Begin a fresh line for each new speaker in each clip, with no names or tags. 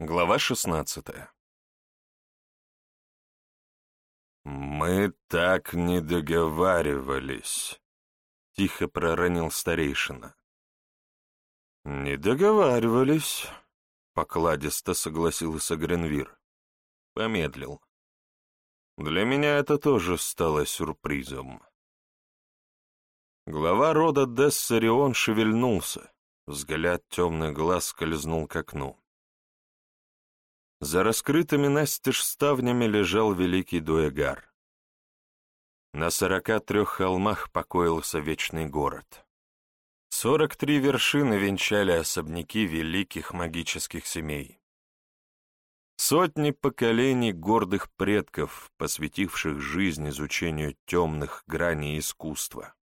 Глава шестнадцатая «Мы так не договаривались», — тихо проронил старейшина. «Не договаривались», — покладисто согласился Гренвир. Помедлил. «Для меня это тоже стало сюрпризом». Глава рода Дессарион шевельнулся, взгляд темных глаз скользнул к окну. За раскрытыми настежь ставнями лежал великий Дуэгар. На сорока трех холмах покоился вечный город. Сорок три вершины венчали особняки великих магических семей. Сотни поколений гордых предков, посвятивших жизнь изучению темных граней искусства,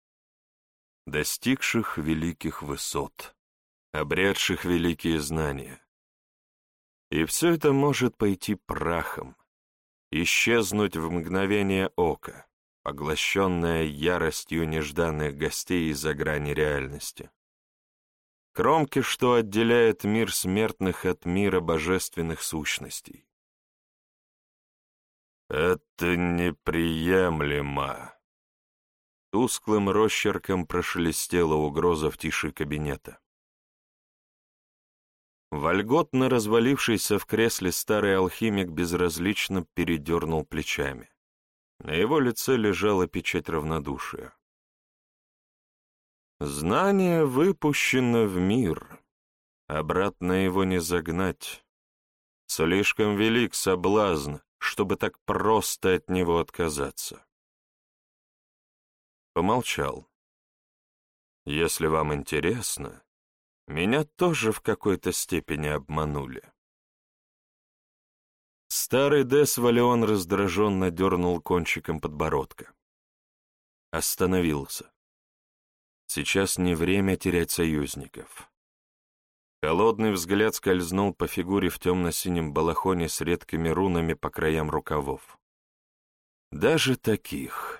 достигших великих высот, обретших великие знания, и все это может пойти прахом, исчезнуть в мгновение ока, поглощенное яростью нежданных гостей из-за грани реальности. Кромки, что отделяет мир смертных от мира божественных сущностей. «Это неприемлемо!» Тусклым росчерком прошелестела угроза в тиши кабинета. Вольготно развалившийся в кресле старый алхимик безразлично передернул плечами. На его лице лежала печать равнодушия. Знание выпущено в мир, обратно его не загнать. Слишком велик соблазн, чтобы так просто от него отказаться. Помолчал. Если вам интересно, меня тоже в какой-то степени обманули. Старый Дес Валеон раздраженно дернул кончиком подбородка. Остановился. Сейчас не время терять союзников. Холодный взгляд скользнул по фигуре в темно-синем балахоне с редкими рунами по краям рукавов. Даже таких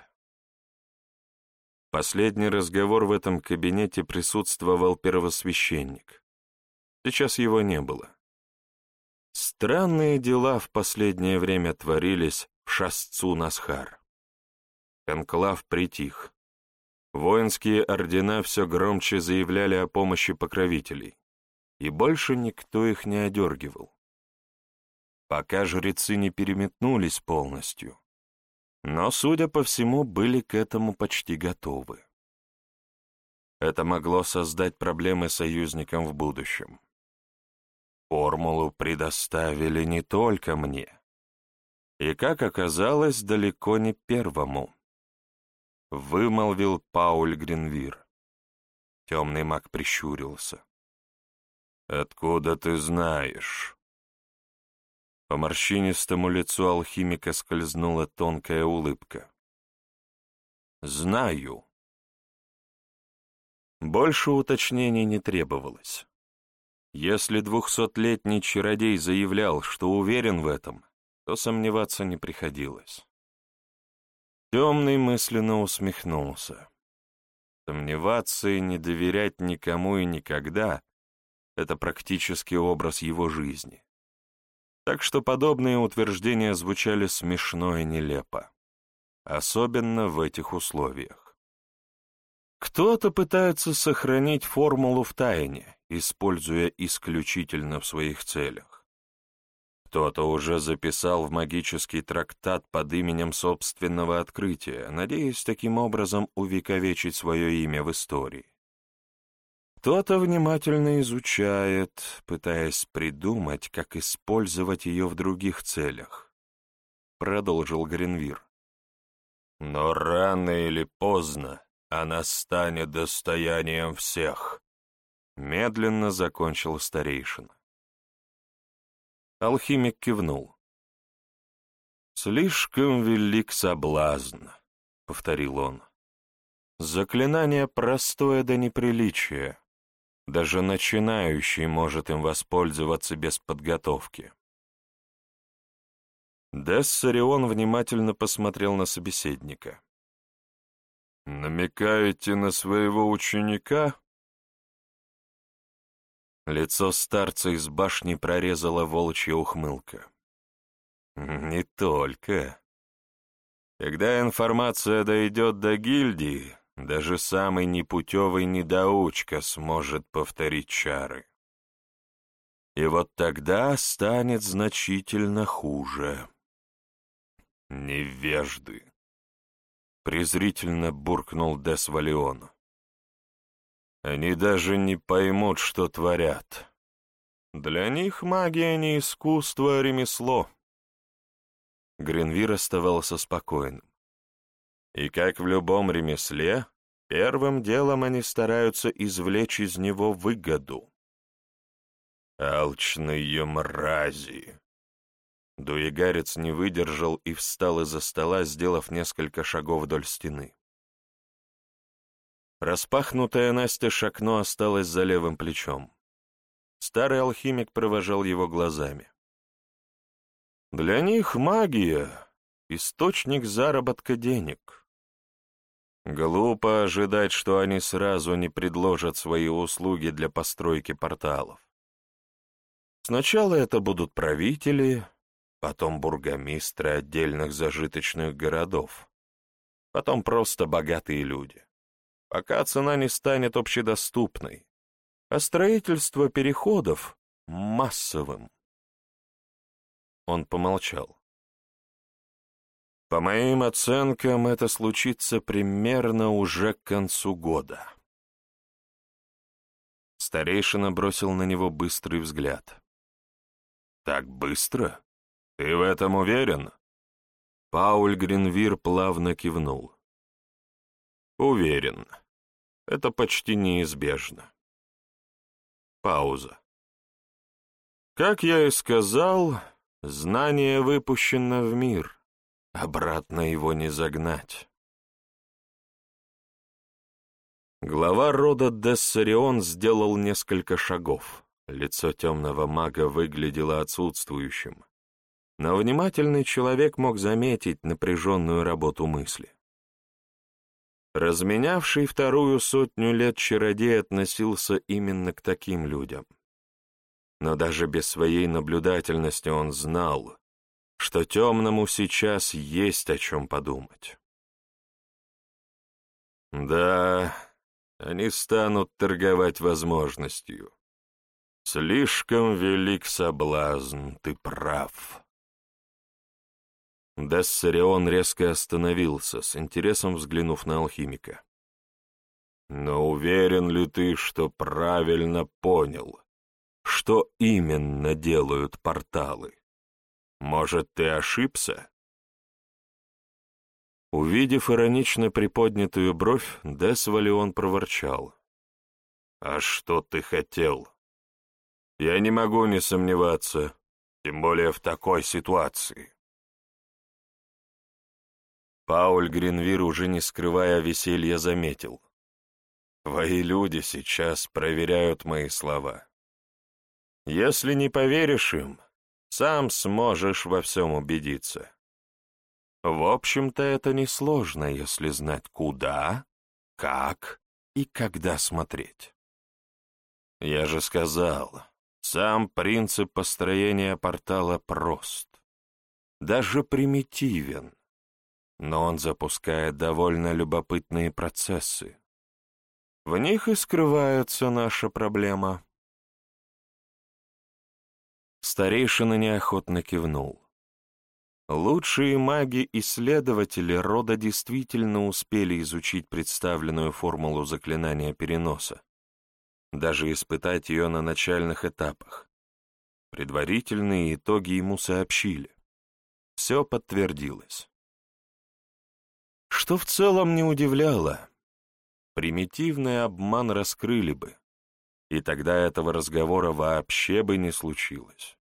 Последний разговор в этом кабинете присутствовал первосвященник. Сейчас его не было. Странные дела в последнее время творились в Шасцу-Насхар. Конклав притих. Воинские ордена все громче заявляли о помощи покровителей, и больше никто их не одергивал. Пока жрецы не переметнулись полностью, но, судя по всему, были к этому почти готовы. Это могло создать проблемы союзникам в будущем. Формулу предоставили не только мне. И, как оказалось, далеко не первому. Вымолвил Пауль Гринвир. Темный маг прищурился. «Откуда ты знаешь?» По морщинистому лицу алхимика скользнула тонкая улыбка. «Знаю». Больше уточнений не требовалось. Если двухсотлетний чародей заявлял, что уверен в этом, то сомневаться не приходилось. Темный мысленно усмехнулся. Сомневаться и не доверять никому и никогда — это практически образ его жизни так что подобные утверждения звучали смешно и нелепо, особенно в этих условиях. Кто-то пытается сохранить формулу в тайне, используя исключительно в своих целях. Кто-то уже записал в магический трактат под именем собственного открытия, надеясь таким образом увековечить свое имя в истории. Кто-то внимательно изучает, пытаясь придумать, как использовать ее в других целях. Продолжил Гринвир. Но рано или поздно она станет достоянием всех. Медленно закончил старейшина. Алхимик кивнул. «Слишком велик соблазн», — повторил он. «Заклинание простое до неприличия, даже начинающий может им воспользоваться без подготовки. Дессарион внимательно посмотрел на собеседника. «Намекаете на своего ученика?» Лицо старца из башни прорезала волчья ухмылка. «Не только. Когда информация дойдет до гильдии, даже самый непутевый недоучка сможет повторить чары. И вот тогда станет значительно хуже. Невежды!» Презрительно буркнул Дес Валион. Они даже не поймут, что творят. Для них магия не искусство, а ремесло. Гринвир оставался спокойным. И как в любом ремесле, первым делом они стараются извлечь из него выгоду. Алчные мрази! Дуегарец не выдержал и встал из-за стола, сделав несколько шагов вдоль стены. Распахнутое настежь окно осталось за левым плечом. Старый алхимик провожал его глазами. Для них магия — источник заработка денег. Глупо ожидать, что они сразу не предложат свои услуги для постройки порталов. Сначала это будут правители, потом бургомистры отдельных зажиточных городов, потом просто богатые люди пока цена не станет общедоступной, а строительство переходов — массовым. Он помолчал. По моим оценкам, это случится примерно уже к концу года. Старейшина бросил на него быстрый взгляд. «Так быстро? Ты в этом уверен?» Пауль Гринвир плавно кивнул. «Уверен. Это почти неизбежно. Пауза. Как я и сказал, знание выпущено в мир, обратно его не загнать. Глава рода Дессарион сделал несколько шагов. Лицо темного мага выглядело отсутствующим, но внимательный человек мог заметить напряженную работу мысли. Разменявший вторую сотню лет чародей относился именно к таким людям. Но даже без своей наблюдательности он знал, что темному сейчас есть о чем подумать. Да, они станут торговать возможностью. Слишком велик соблазн, ты прав. Дессарион резко остановился, с интересом взглянув на алхимика. «Но уверен ли ты, что правильно понял, что именно делают порталы? Может, ты ошибся?» Увидев иронично приподнятую бровь, Десвалион проворчал. «А что ты хотел?» «Я не могу не сомневаться, тем более в такой ситуации». Пауль Гринвир, уже не скрывая веселья, заметил. «Твои люди сейчас проверяют мои слова. Если не поверишь им, сам сможешь во всем убедиться. В общем-то, это несложно, если знать, куда, как и когда смотреть. Я же сказал, сам принцип построения портала прост, даже примитивен но он запускает довольно любопытные процессы. В них и скрывается наша проблема. Старейшина неохотно кивнул. Лучшие маги-исследователи рода действительно успели изучить представленную формулу заклинания переноса, даже испытать ее на начальных этапах. Предварительные итоги ему сообщили. Все подтвердилось что в целом не удивляло. Примитивный обман раскрыли бы, и тогда этого разговора вообще бы не случилось.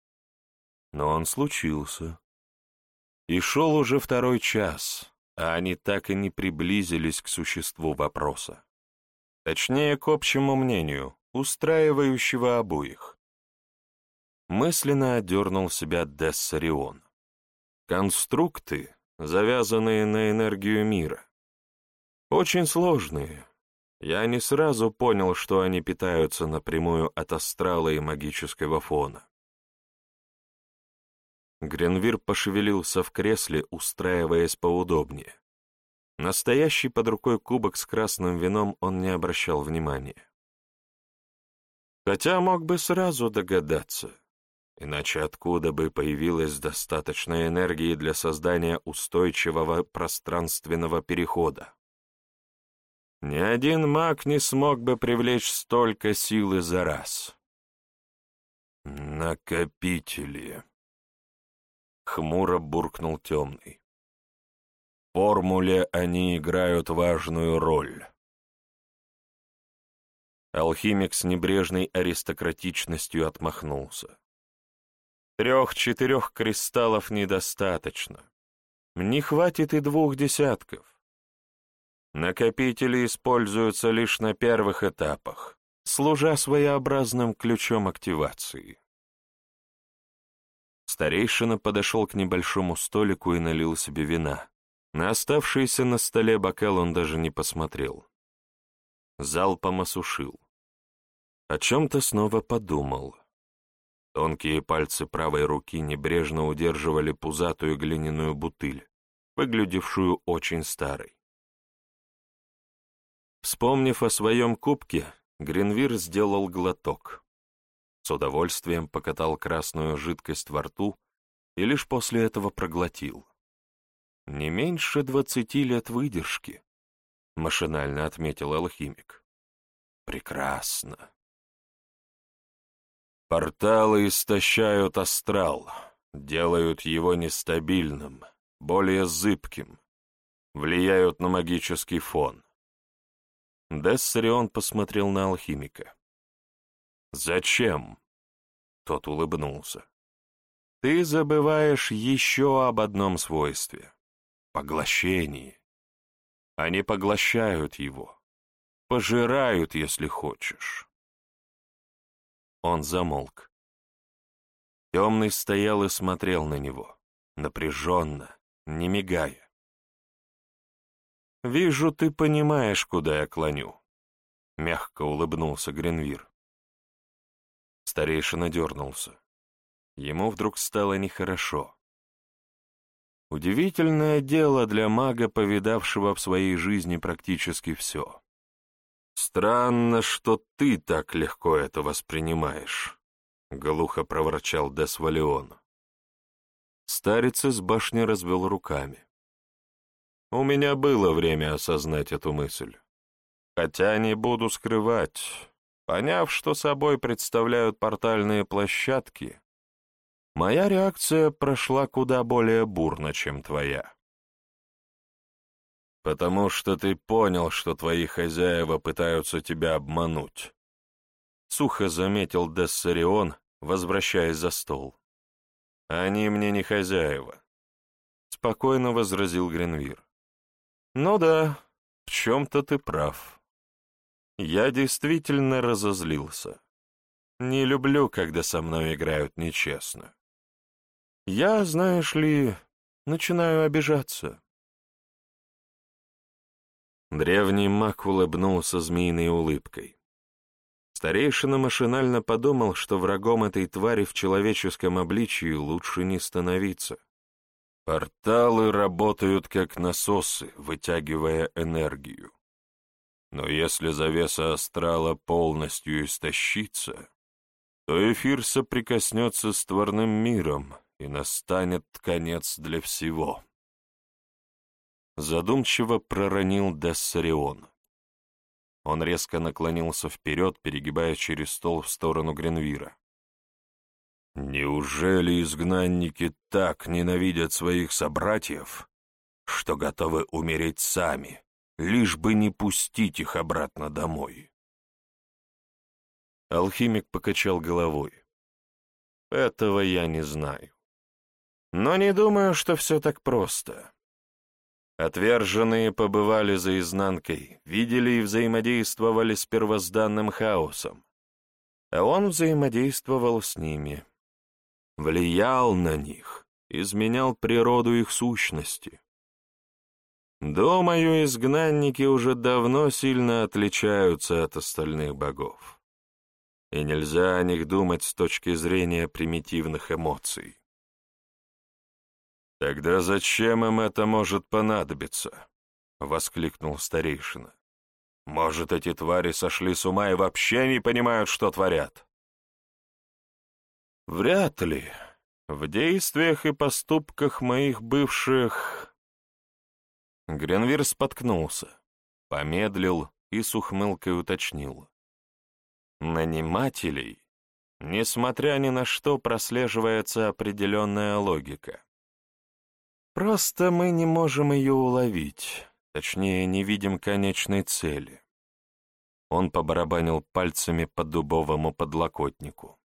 Но он случился. И шел уже второй час, а они так и не приблизились к существу вопроса. Точнее, к общему мнению, устраивающего обоих. Мысленно одернул себя Дессарион. Конструкты, завязанные на энергию мира. Очень сложные, я не сразу понял, что они питаются напрямую от астрала и магического фона. Гренвир пошевелился в кресле, устраиваясь поудобнее. Настоящий под рукой кубок с красным вином он не обращал внимания. Хотя мог бы сразу догадаться, иначе откуда бы появилась достаточно энергии для создания устойчивого пространственного перехода? Ни один маг не смог бы привлечь столько силы за раз. «Накопители», — хмуро буркнул темный. «В формуле они играют важную роль». Алхимик с небрежной аристократичностью отмахнулся. Трех-четырех кристаллов недостаточно. Не хватит и двух десятков. Накопители используются лишь на первых этапах, служа своеобразным ключом активации. Старейшина подошел к небольшому столику и налил себе вина. На оставшийся на столе бокал он даже не посмотрел. Залпом осушил. О чем-то снова подумал. Тонкие пальцы правой руки небрежно удерживали пузатую глиняную бутыль, выглядевшую очень старой. Вспомнив о своем кубке, Гринвир сделал глоток. С удовольствием покатал красную жидкость во рту и лишь после этого проглотил. «Не меньше двадцати лет выдержки», — машинально отметил алхимик. «Прекрасно». Порталы истощают астрал, делают его нестабильным, более зыбким, влияют на магический фон. Дессарион посмотрел на алхимика. «Зачем?» Тот улыбнулся. «Ты забываешь еще об одном свойстве — поглощении. Они поглощают его, пожирают, если хочешь». Он замолк. Темный стоял и смотрел на него, напряженно, не мигая. «Вижу, ты понимаешь, куда я клоню», — мягко улыбнулся Гренвир. Старейшина дернулся. Ему вдруг стало нехорошо. Удивительное дело для мага, повидавшего в своей жизни практически все. «Странно, что ты так легко это воспринимаешь», — глухо проворчал Десвалион. Старец из башни развел руками. У меня было время осознать эту мысль. Хотя не буду скрывать, поняв, что собой представляют портальные площадки, моя реакция прошла куда более бурно, чем твоя. Потому что ты понял, что твои хозяева пытаются тебя обмануть. Сухо заметил Дессарион, возвращаясь за стол. Они мне не хозяева. Спокойно возразил Гренвир. Ну да, в чем-то ты прав. Я действительно разозлился. Не люблю, когда со мной играют нечестно. Я, знаешь ли, начинаю обижаться. Древний маг улыбнулся змеиной улыбкой. Старейшина машинально подумал, что врагом этой твари в человеческом обличии лучше не становиться. Порталы работают как насосы, вытягивая энергию. Но если завеса астрала полностью истощится, то эфир соприкоснется с тварным миром, и настанет конец для всего. Задумчиво проронил Дессарион. Он резко наклонился вперед, перегибая через стол в сторону Гренвира. Неужели изгнанники так ненавидят своих собратьев, что готовы умереть сами, лишь бы не пустить их обратно домой? Алхимик покачал головой. Этого я не знаю. Но не думаю, что все так просто. Отверженные побывали за изнанкой, видели и взаимодействовали с первозданным хаосом, а он взаимодействовал с ними влиял на них, изменял природу их сущности. Думаю, изгнанники уже давно сильно отличаются от остальных богов. И нельзя о них думать с точки зрения примитивных эмоций. «Тогда зачем им это может понадобиться?» — воскликнул старейшина. «Может, эти твари сошли с ума и вообще не понимают, что творят?» «Вряд ли. В действиях и поступках моих бывших...» Гренвир споткнулся, помедлил и с ухмылкой уточнил. «Нанимателей, несмотря ни на что, прослеживается определенная логика. Просто мы не можем ее уловить, точнее, не видим конечной цели. Он побарабанил пальцами по дубовому подлокотнику.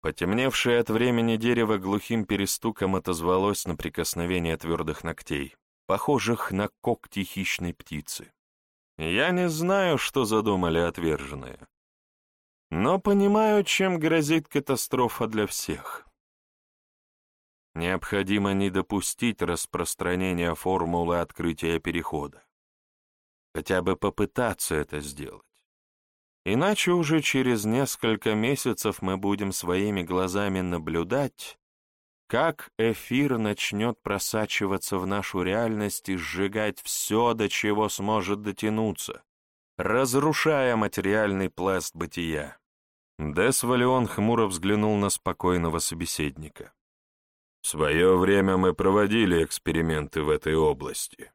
Потемневшее от времени дерево глухим перестуком отозвалось на прикосновение твердых ногтей, похожих на когти хищной птицы. Я не знаю, что задумали отверженные, но понимаю, чем грозит катастрофа для всех. Необходимо не допустить распространения формулы открытия перехода. Хотя бы попытаться это сделать. Иначе уже через несколько месяцев мы будем своими глазами наблюдать, как эфир начнет просачиваться в нашу реальность и сжигать все, до чего сможет дотянуться, разрушая материальный пласт бытия. Дес Валион хмуро взглянул на спокойного собеседника. В свое время мы проводили эксперименты в этой области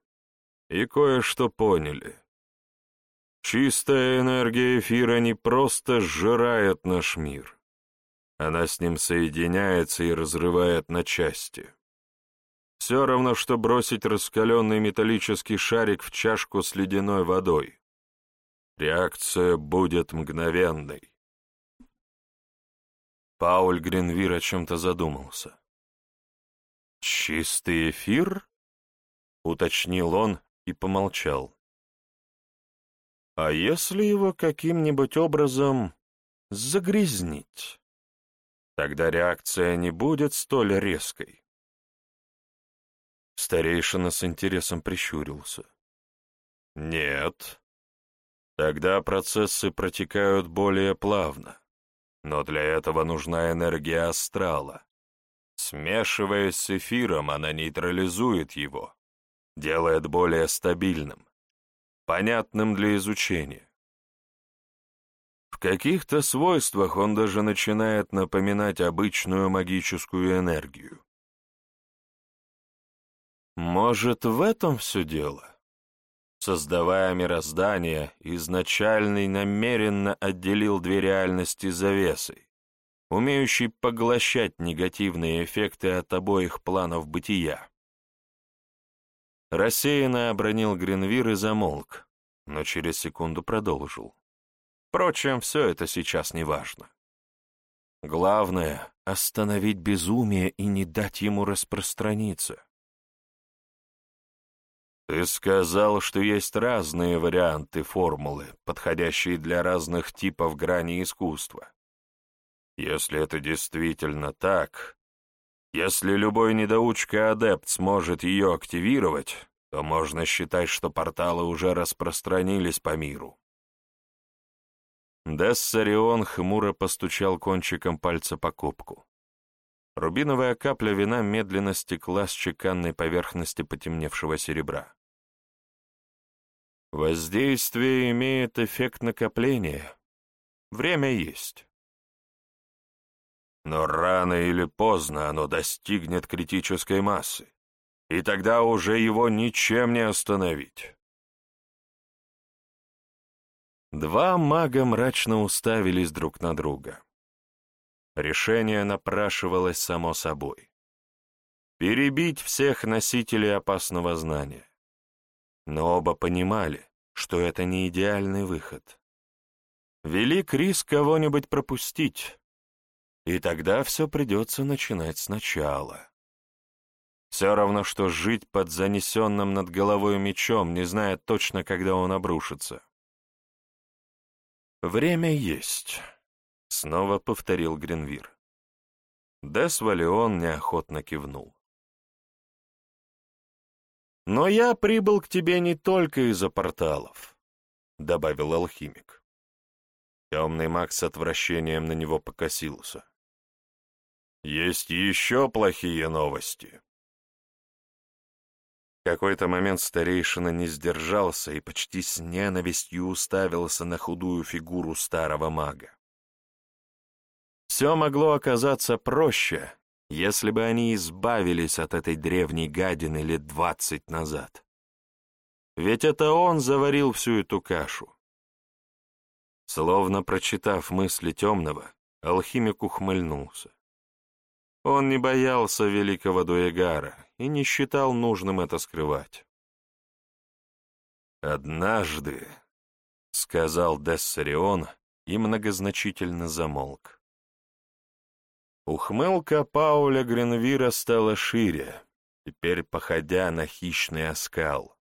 и кое-что поняли. Чистая энергия эфира не просто сжирает наш мир. Она с ним соединяется и разрывает на части. Все равно, что бросить раскаленный металлический шарик в чашку с ледяной водой. Реакция будет мгновенной. Пауль Гринвир о чем-то задумался. «Чистый эфир?» — уточнил он и помолчал. «А если его каким-нибудь образом загрязнить? Тогда реакция не будет столь резкой». Старейшина с интересом прищурился. «Нет. Тогда процессы протекают более плавно. Но для этого нужна энергия астрала, Смешиваясь с эфиром, она нейтрализует его, делает более стабильным, понятным для изучения. В каких-то свойствах он даже начинает напоминать обычную магическую энергию. Может, в этом все дело? Создавая мироздание, изначальный намеренно отделил две реальности завесой, умеющий поглощать негативные эффекты от обоих планов бытия. Рассеянно обронил Гренвир и замолк, но через секунду продолжил. Впрочем, все это сейчас не важно. Главное — остановить безумие и не дать ему распространиться. Ты сказал, что есть разные варианты формулы, подходящие для разных типов грани искусства. Если это действительно так, если любой недоучка-адепт сможет ее активировать, то можно считать, что порталы уже распространились по миру. Дессарион хмуро постучал кончиком пальца по кубку. Рубиновая капля вина медленно стекла с чеканной поверхности потемневшего серебра. Воздействие имеет эффект накопления. Время есть. Но рано или поздно оно достигнет критической массы, и тогда уже его ничем не остановить. Два мага мрачно уставились друг на друга. Решение напрашивалось само собой. Перебить всех носителей опасного знания. Но оба понимали, что это не идеальный выход. Велик риск кого-нибудь пропустить, и тогда все придется начинать сначала. Все равно, что жить под занесенным над головой мечом, не зная точно, когда он обрушится. «Время есть», — снова повторил Гренвир. Дес Валион неохотно кивнул. Но я прибыл к тебе не только из-за порталов, — добавил алхимик. Темный маг с отвращением на него покосился. Есть еще плохие новости. Какой-то момент старейшина не сдержался и почти с ненавистью уставился на худую фигуру старого мага. Все могло оказаться проще, если бы они избавились от этой древней гадины лет двадцать назад. Ведь это он заварил всю эту кашу. Словно прочитав мысли темного, алхимик ухмыльнулся. Он не боялся великого Дуэгара и не считал нужным это скрывать. «Однажды», — сказал Дессарион и многозначительно замолк. Ухмылка Пауля Гренвира стала шире, теперь походя на хищный оскал.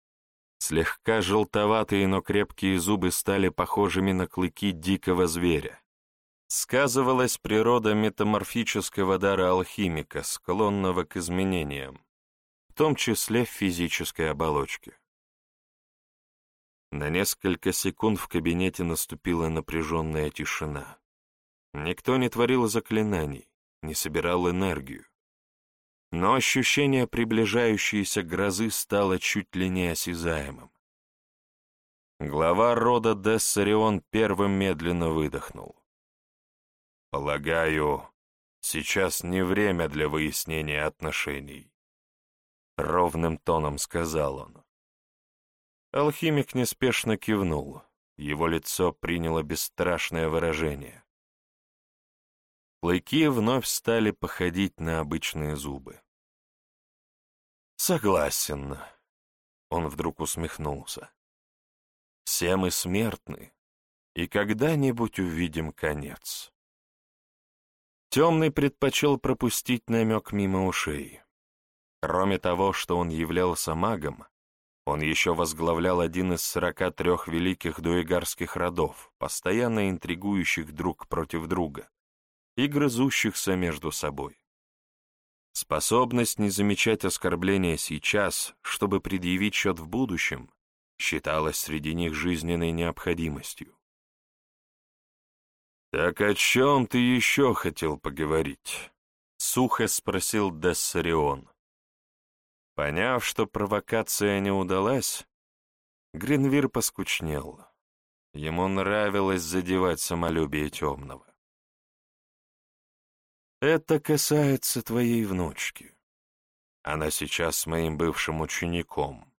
Слегка желтоватые, но крепкие зубы стали похожими на клыки дикого зверя сказывалась природа метаморфического дара алхимика, склонного к изменениям, в том числе в физической оболочке. На несколько секунд в кабинете наступила напряженная тишина. Никто не творил заклинаний, не собирал энергию. Но ощущение приближающейся грозы стало чуть ли не осязаемым. Глава рода Дессарион первым медленно выдохнул. «Полагаю, сейчас не время для выяснения отношений», — ровным тоном сказал он. Алхимик неспешно кивнул, его лицо приняло бесстрашное выражение. Клыки вновь стали походить на обычные зубы. «Согласен», — он вдруг усмехнулся. «Все мы смертны, и когда-нибудь увидим конец». Темный предпочел пропустить намек мимо ушей. Кроме того, что он являлся магом, он еще возглавлял один из сорока трех великих дуэгарских родов, постоянно интригующих друг против друга и грызущихся между собой. Способность не замечать оскорбления сейчас, чтобы предъявить счет в будущем, считалась среди них жизненной необходимостью. «Так о чем ты еще хотел поговорить?» — сухо спросил Дессарион. Поняв, что провокация не удалась, Гринвир поскучнел. Ему нравилось задевать самолюбие темного. «Это касается твоей внучки. Она сейчас с моим бывшим учеником».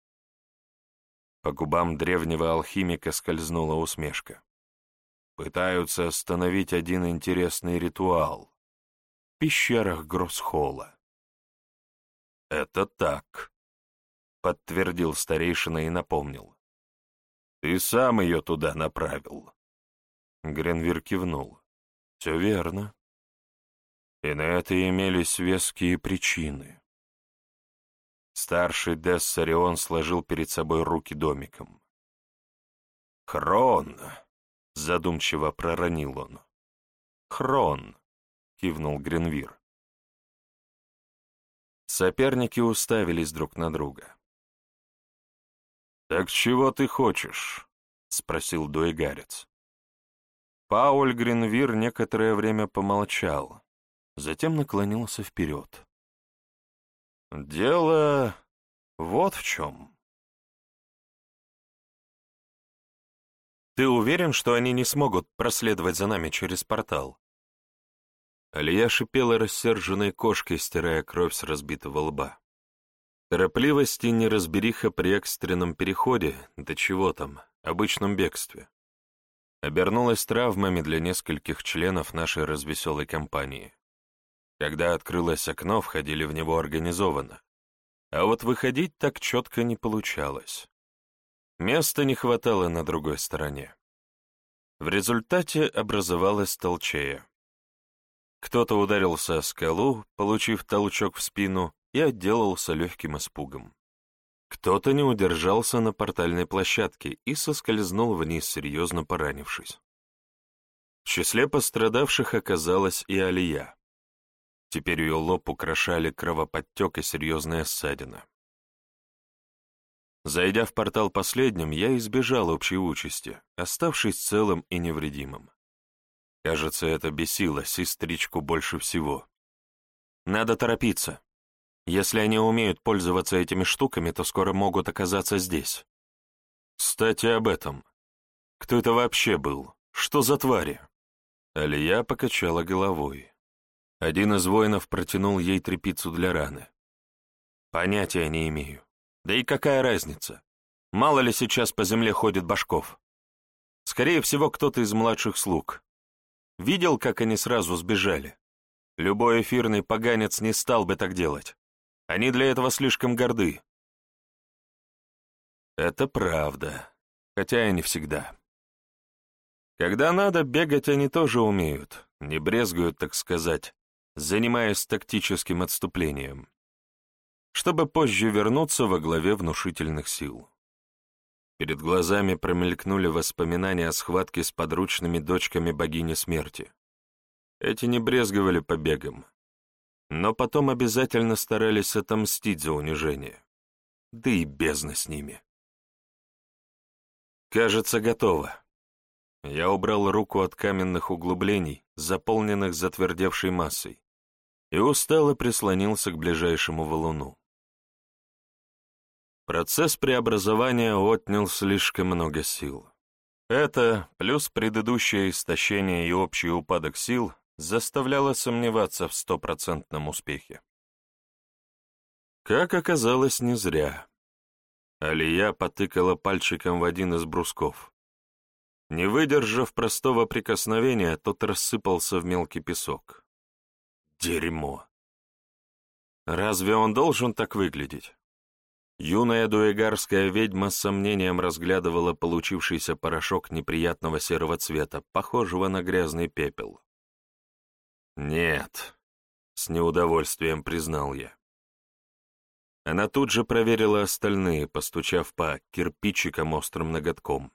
По губам древнего алхимика скользнула усмешка. Пытаются остановить один интересный ритуал в пещерах Гроссхолла. «Это так», — подтвердил старейшина и напомнил. «Ты сам ее туда направил». Гренвир кивнул. «Все верно. И на это имелись веские причины». Старший Дессарион сложил перед собой руки домиком. «Хрон!» — задумчиво проронил он. «Хрон», — кивнул Гренвир. Соперники уставились друг на друга. «Так чего ты хочешь?» — спросил дуэгарец. Пауль Гренвир некоторое время помолчал, затем наклонился вперед. «Дело вот в чем». Ты уверен, что они не смогут проследовать за нами через портал?» Алия шипела рассерженной кошкой, стирая кровь с разбитого лба. Торопливость и неразбериха при экстренном переходе, да чего там, обычном бегстве. Обернулась травмами для нескольких членов нашей развеселой компании. Когда открылось окно, входили в него организованно. А вот выходить так четко не получалось. Места не хватало на другой стороне. В результате образовалась толчея. Кто-то ударился о скалу, получив толчок в спину, и отделался легким испугом. Кто-то не удержался на портальной площадке и соскользнул вниз, серьезно поранившись. В числе пострадавших оказалась и Алия. Теперь ее лоб украшали кровоподтек и серьезная ссадина. Зайдя в портал последним, я избежал общей участи, оставшись целым и невредимым. Кажется, это бесило сестричку больше всего. Надо торопиться. Если они умеют пользоваться этими штуками, то скоро могут оказаться здесь. Кстати, об этом. Кто это вообще был? Что за твари? Алия покачала головой. Один из воинов протянул ей трепицу для раны. Понятия не имею. Да и какая разница? Мало ли сейчас по земле ходит башков. Скорее всего, кто-то из младших слуг. Видел, как они сразу сбежали? Любой эфирный поганец не стал бы так делать. Они для этого слишком горды. Это правда, хотя и не всегда. Когда надо, бегать они тоже умеют, не брезгуют, так сказать, занимаясь тактическим отступлением чтобы позже вернуться во главе внушительных сил. Перед глазами промелькнули воспоминания о схватке с подручными дочками богини смерти. Эти не брезговали побегом, но потом обязательно старались отомстить за унижение. Да и бездна с ними. Кажется, готово. Я убрал руку от каменных углублений, заполненных затвердевшей массой, и устало прислонился к ближайшему валуну. Процесс преобразования отнял слишком много сил. Это, плюс предыдущее истощение и общий упадок сил, заставляло сомневаться в стопроцентном успехе. Как оказалось, не зря. Алия потыкала пальчиком в один из брусков. Не выдержав простого прикосновения, тот рассыпался в мелкий песок. Дерьмо. Разве он должен так выглядеть? Юная дуэгарская ведьма с сомнением разглядывала получившийся порошок неприятного серого цвета, похожего на грязный пепел. «Нет», — с неудовольствием признал я. Она тут же проверила остальные, постучав по кирпичикам острым ноготком.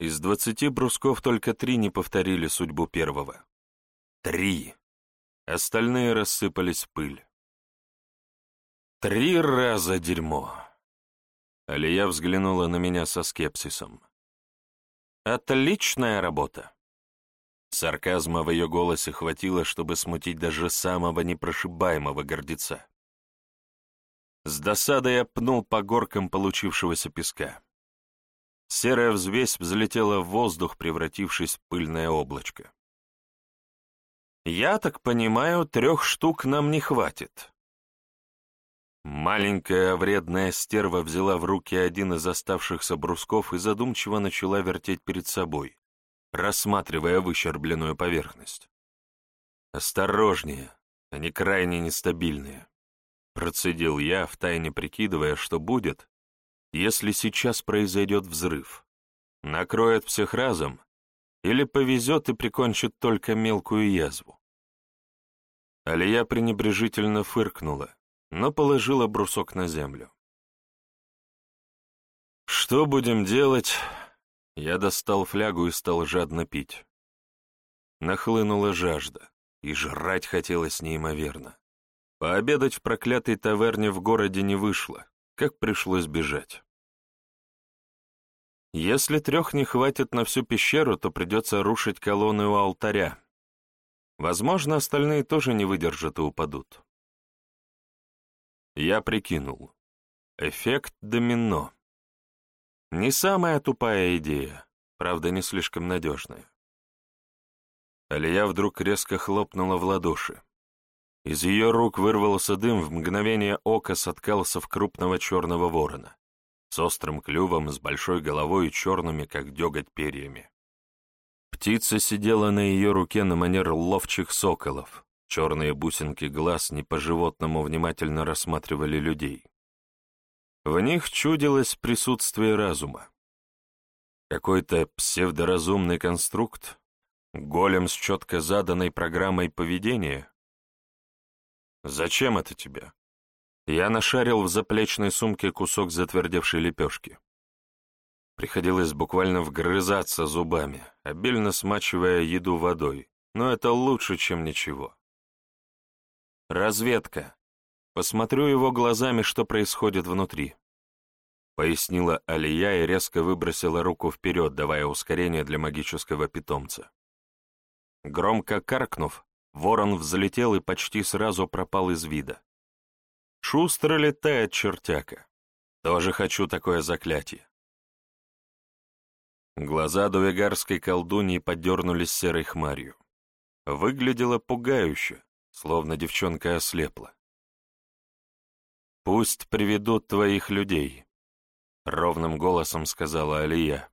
Из двадцати брусков только три не повторили судьбу первого. Три! Остальные рассыпались в пыль. Три раза дерьмо. Алия взглянула на меня со скепсисом. Отличная работа. Сарказма в ее голосе хватило, чтобы смутить даже самого непрошибаемого гордеца. С досадой я пнул по горкам получившегося песка. Серая взвесь взлетела в воздух, превратившись в пыльное облачко. «Я так понимаю, трех штук нам не хватит», Маленькая вредная стерва взяла в руки один из оставшихся брусков и задумчиво начала вертеть перед собой, рассматривая выщербленную поверхность. «Осторожнее, они крайне нестабильные», — процедил я, втайне прикидывая, что будет, если сейчас произойдет взрыв. Накроет всех разом или повезет и прикончит только мелкую язву. Алия пренебрежительно фыркнула, но положила брусок на землю. «Что будем делать?» Я достал флягу и стал жадно пить. Нахлынула жажда, и жрать хотелось неимоверно. Пообедать в проклятой таверне в городе не вышло, как пришлось бежать. Если трех не хватит на всю пещеру, то придется рушить колонны у алтаря. Возможно, остальные тоже не выдержат и упадут. Я прикинул. Эффект домино. Не самая тупая идея, правда, не слишком надежная. Алия вдруг резко хлопнула в ладоши. Из ее рук вырвался дым, в мгновение ока соткался в крупного черного ворона, с острым клювом, с большой головой и черными, как деготь, перьями. Птица сидела на ее руке на манер ловчих соколов, Черные бусинки глаз не по-животному внимательно рассматривали людей. В них чудилось присутствие разума. Какой-то псевдоразумный конструкт, голем с четко заданной программой поведения. «Зачем это тебе?» Я нашарил в заплечной сумке кусок затвердевшей лепешки. Приходилось буквально вгрызаться зубами, обильно смачивая еду водой, но это лучше, чем ничего. Разведка. Посмотрю его глазами, что происходит внутри. — пояснила Алия и резко выбросила руку вперед, давая ускорение для магического питомца. Громко каркнув, ворон взлетел и почти сразу пропал из вида. Шустро летает чертяка. Тоже хочу такое заклятие. Глаза дуэгарской колдуньи подернулись серой хмарью. Выглядело пугающе, словно девчонка ослепла. «Пусть приведут твоих людей», — ровным голосом сказала Алия.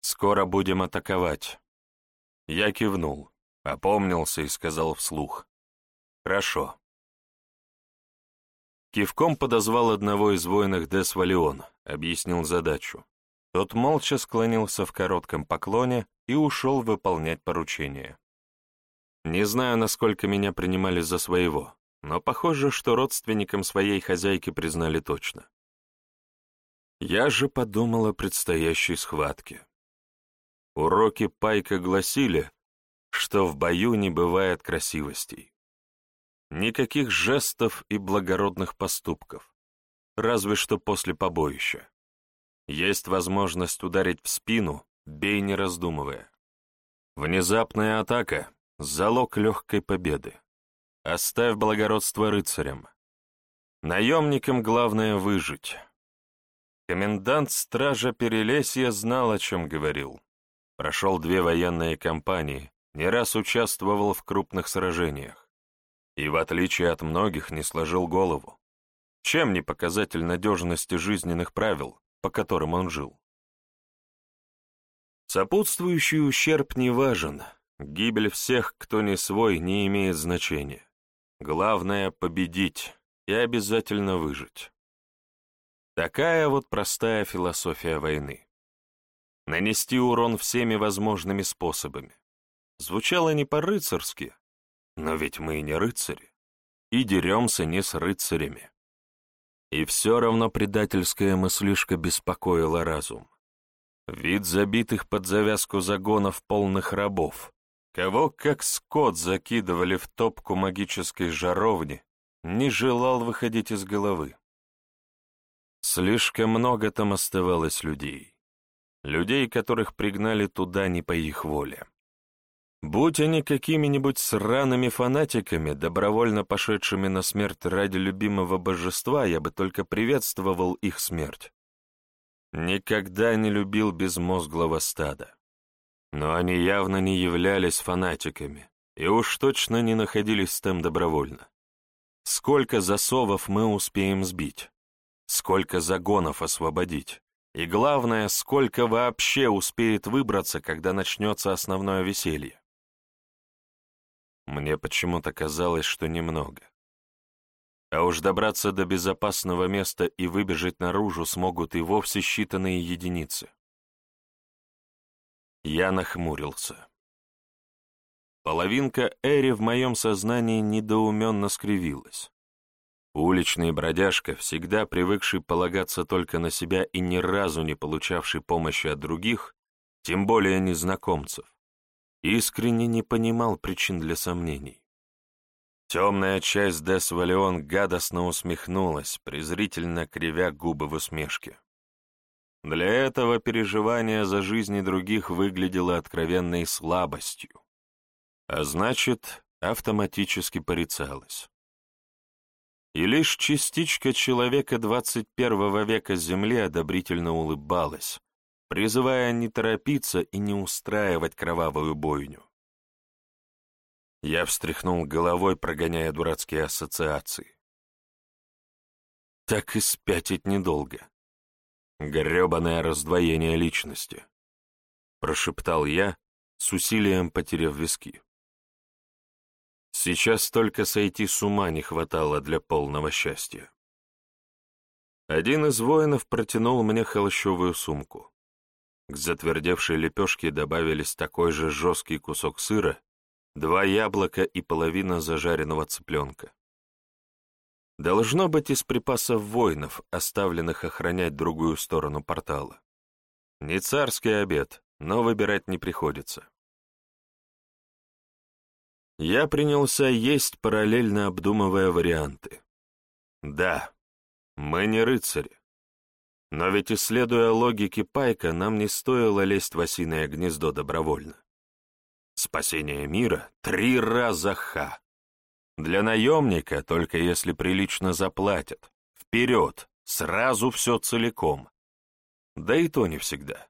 «Скоро будем атаковать». Я кивнул, опомнился и сказал вслух. «Хорошо». Кивком подозвал одного из воинов Десвалион, объяснил задачу. Тот молча склонился в коротком поклоне и ушел выполнять поручение. Не знаю, насколько меня принимали за своего, но похоже, что родственникам своей хозяйки признали точно. Я же подумал о предстоящей схватке. Уроки Пайка гласили, что в бою не бывает красивостей. Никаких жестов и благородных поступков, разве что после побоища. Есть возможность ударить в спину, бей не раздумывая. Внезапная атака — залог легкой победы. Оставь благородство рыцарям. Наемникам главное выжить. Комендант стража Перелесья знал, о чем говорил. Прошел две военные кампании, не раз участвовал в крупных сражениях и, в отличие от многих, не сложил голову. Чем не показатель надежности жизненных правил, по которым он жил? Сопутствующий ущерб не важен, гибель всех, кто не свой, не имеет значения. Главное — победить и обязательно выжить. Такая вот простая философия войны. Нанести урон всеми возможными способами. Звучало не по-рыцарски, но ведь мы и не рыцари, и деремся не с рыцарями. И все равно предательская мыслишка беспокоила разум. Вид забитых под завязку загонов полных рабов, кого как скот закидывали в топку магической жаровни, не желал выходить из головы. Слишком много там оставалось людей. Людей, которых пригнали туда не по их воле. Будь они какими-нибудь сраными фанатиками, добровольно пошедшими на смерть ради любимого божества, я бы только приветствовал их смерть. Никогда не любил безмозглого стада. Но они явно не являлись фанатиками, и уж точно не находились там добровольно. Сколько засовов мы успеем сбить? Сколько загонов освободить? И главное, сколько вообще успеет выбраться, когда начнется основное веселье? Мне почему-то казалось, что немного. А уж добраться до безопасного места и выбежать наружу смогут и вовсе считанные единицы. Я нахмурился. Половинка Эри в моем сознании недоуменно скривилась. Уличный бродяжка, всегда привыкший полагаться только на себя и ни разу не получавший помощи от других, тем более незнакомцев, искренне не понимал причин для сомнений. Темная часть Дес Валион гадостно усмехнулась, презрительно кривя губы в усмешке. Для этого переживание за жизни других выглядело откровенной слабостью, а значит, автоматически порицалось. И лишь частичка человека 21 века Земли одобрительно улыбалась, призывая не торопиться и не устраивать кровавую бойню. Я встряхнул головой, прогоняя дурацкие ассоциации. Так и спятить недолго. Гребаное раздвоение личности. Прошептал я, с усилием потеряв виски. Сейчас только сойти с ума не хватало для полного счастья. Один из воинов протянул мне холщовую сумку. К затвердевшей лепешке добавились такой же жесткий кусок сыра, два яблока и половина зажаренного цыпленка. Должно быть из припасов воинов, оставленных охранять другую сторону портала. Не царский обед, но выбирать не приходится. Я принялся есть, параллельно обдумывая варианты. Да, мы не рыцари. Но ведь, исследуя логики Пайка, нам не стоило лезть в осиное гнездо добровольно. Спасение мира — три раза ха. Для наемника, только если прилично заплатят. Вперед, сразу все целиком. Да и то не всегда.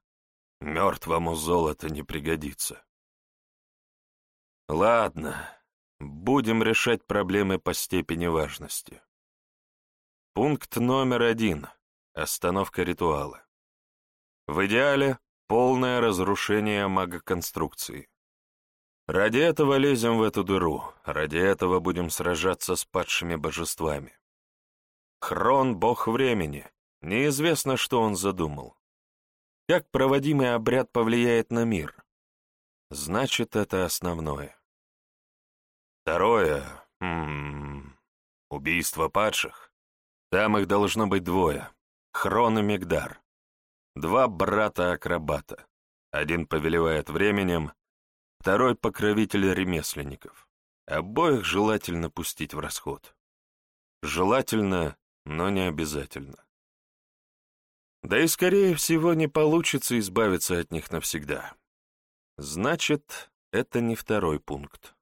Мертвому золото не пригодится. Ладно, будем решать проблемы по степени важности. Пункт номер один — остановка ритуала. В идеале — полное разрушение магоконструкции. Ради этого лезем в эту дыру, ради этого будем сражаться с падшими божествами. Хрон — бог времени, неизвестно, что он задумал. Как проводимый обряд повлияет на мир? Значит, это основное. Второе. М -м, убийство падших. Там их должно быть двое. Хрон и Мегдар. Два брата-акробата. Один повелевает временем, Второй — покровитель ремесленников. Обоих желательно пустить в расход. Желательно, но не обязательно. Да и, скорее всего, не получится избавиться от них навсегда. Значит, это не второй пункт.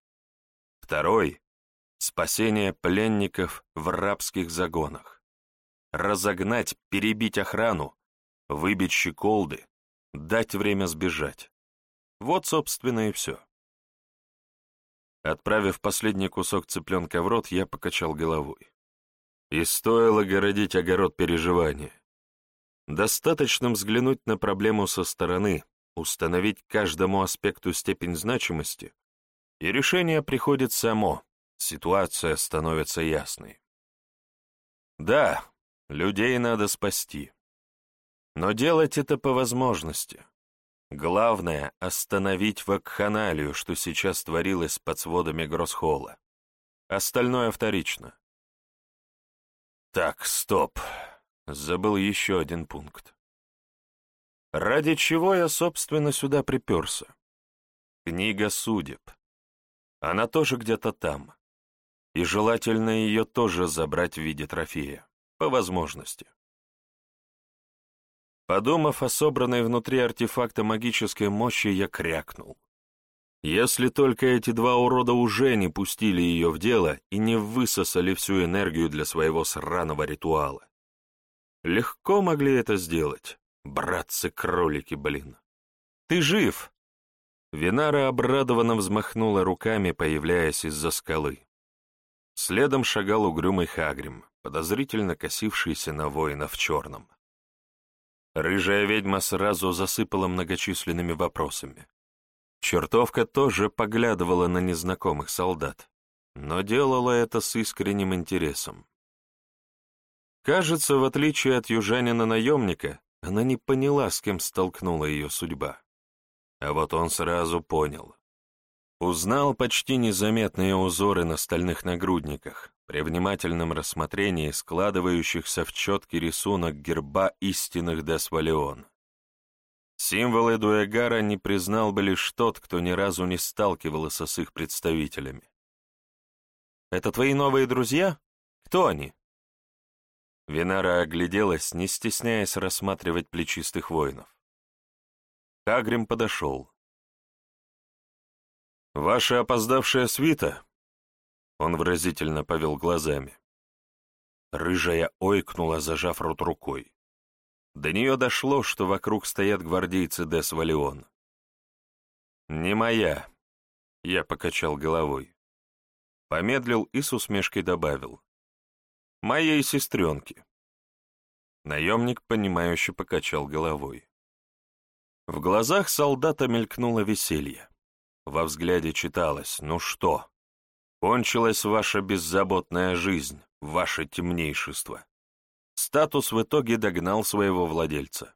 Второй — спасение пленников в рабских загонах. Разогнать, перебить охрану, выбить щеколды, дать время сбежать. Вот, собственно, и все. Отправив последний кусок цыпленка в рот, я покачал головой. И стоило городить огород переживания. Достаточно взглянуть на проблему со стороны, установить каждому аспекту степень значимости, и решение приходит само, ситуация становится ясной. Да, людей надо спасти. Но делать это по возможности. Главное — остановить вакханалию, что сейчас творилось под сводами Гроссхолла. Остальное вторично. Так, стоп. Забыл еще один пункт. Ради чего я, собственно, сюда приперся? Книга судеб. Она тоже где-то там. И желательно ее тоже забрать в виде трофея. По возможности. Подумав о собранной внутри артефакта магической мощи, я крякнул. Если только эти два урода уже не пустили ее в дело и не высосали всю энергию для своего сраного ритуала. Легко могли это сделать, братцы-кролики, блин. Ты жив! Винара обрадованно взмахнула руками, появляясь из-за скалы. Следом шагал угрюмый Хагрим, подозрительно косившийся на воина в черном. Рыжая ведьма сразу засыпала многочисленными вопросами. Чертовка тоже поглядывала на незнакомых солдат, но делала это с искренним интересом. Кажется, в отличие от южанина-наемника, она не поняла, с кем столкнула ее судьба. А вот он сразу понял. Узнал почти незаметные узоры на стальных нагрудниках, при внимательном рассмотрении складывающихся в четкий рисунок герба истинных Десвалион. Символы Дуэгара не признал бы лишь тот, кто ни разу не сталкивался с их представителями. «Это твои новые друзья? Кто они?» Винара огляделась, не стесняясь рассматривать плечистых воинов. Хагрим подошел, «Ваша опоздавшая свита?» Он выразительно повел глазами. Рыжая ойкнула, зажав рот рукой. До нее дошло, что вокруг стоят гвардейцы Дес Валион. «Не моя», — я покачал головой. Помедлил и с усмешкой добавил. «Моей сестренки». Наемник, понимающе покачал головой. В глазах солдата мелькнуло веселье. Во взгляде читалось «Ну что? Кончилась ваша беззаботная жизнь, ваше темнейшество». Статус в итоге догнал своего владельца.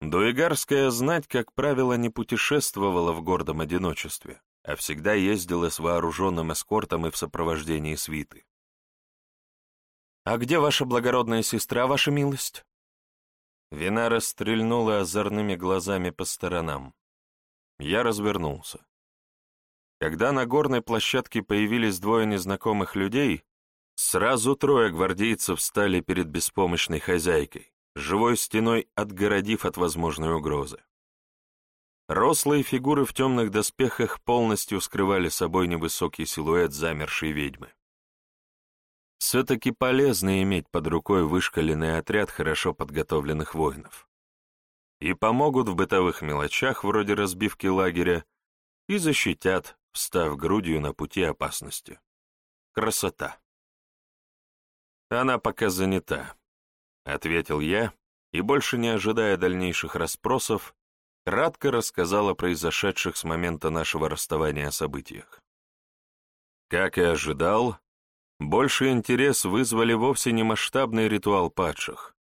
Дуэгарская знать, как правило, не путешествовала в гордом одиночестве, а всегда ездила с вооруженным эскортом и в сопровождении свиты. «А где ваша благородная сестра, ваша милость?» Винара стрельнула озорными глазами по сторонам. Я развернулся. Когда на горной площадке появились двое незнакомых людей, Сразу трое гвардейцев встали перед беспомощной хозяйкой, живой стеной отгородив от возможной угрозы. Рослые фигуры в темных доспехах полностью скрывали собой невысокий силуэт замершей ведьмы. Все-таки полезно иметь под рукой вышкаленный отряд хорошо подготовленных воинов. И помогут в бытовых мелочах, вроде разбивки лагеря, и защитят, встав грудью на пути опасности. Красота. Она пока занята, — ответил я, и, больше не ожидая дальнейших расспросов, кратко рассказал о произошедших с момента нашего расставания событиях. Как и ожидал, больше интерес вызвали вовсе не масштабный ритуал падших.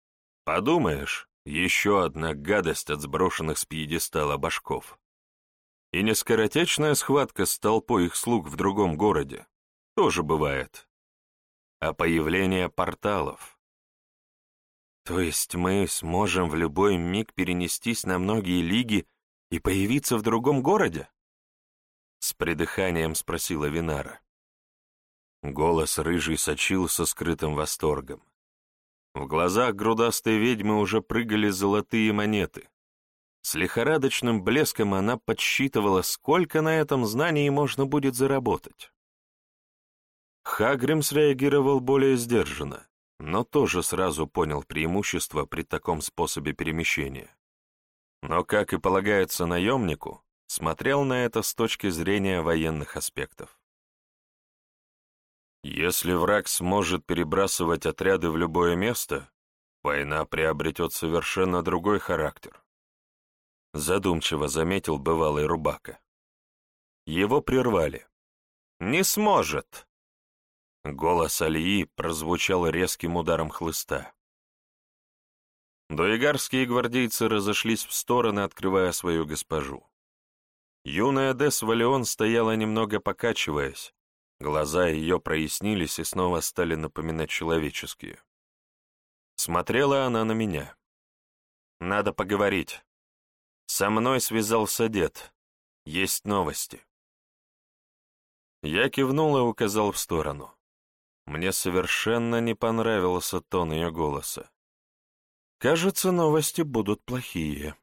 Подумаешь, еще одна гадость от сброшенных с пьедестала башков. И не скоротечная схватка с толпой их слуг в другом городе. Тоже бывает. А появление порталов. То есть мы сможем в любой миг перенестись на многие лиги и появиться в другом городе? С придыханием спросила Винара. Голос рыжий сочился скрытым восторгом. В глазах грудастой ведьмы уже прыгали золотые монеты. С лихорадочным блеском она подсчитывала, сколько на этом знании можно будет заработать. Хагрим среагировал более сдержанно но тоже сразу понял преимущество при таком способе перемещения. Но, как и полагается наемнику, смотрел на это с точки зрения военных аспектов. Если враг сможет перебрасывать отряды в любое место, война приобретет совершенно другой характер. Задумчиво заметил бывалый Рубака. Его прервали. «Не сможет!» Голос Алии прозвучал резким ударом хлыста. Дуигарские гвардейцы разошлись в стороны, открывая свою госпожу. Юная Дес Валион стояла немного покачиваясь, глаза ее прояснились и снова стали напоминать человеческие. Смотрела она на меня. «Надо поговорить. Со мной связался дед. Есть новости». Я кивнул и указал в сторону. Мне совершенно не понравился тон ее голоса. Кажется, новости будут плохие.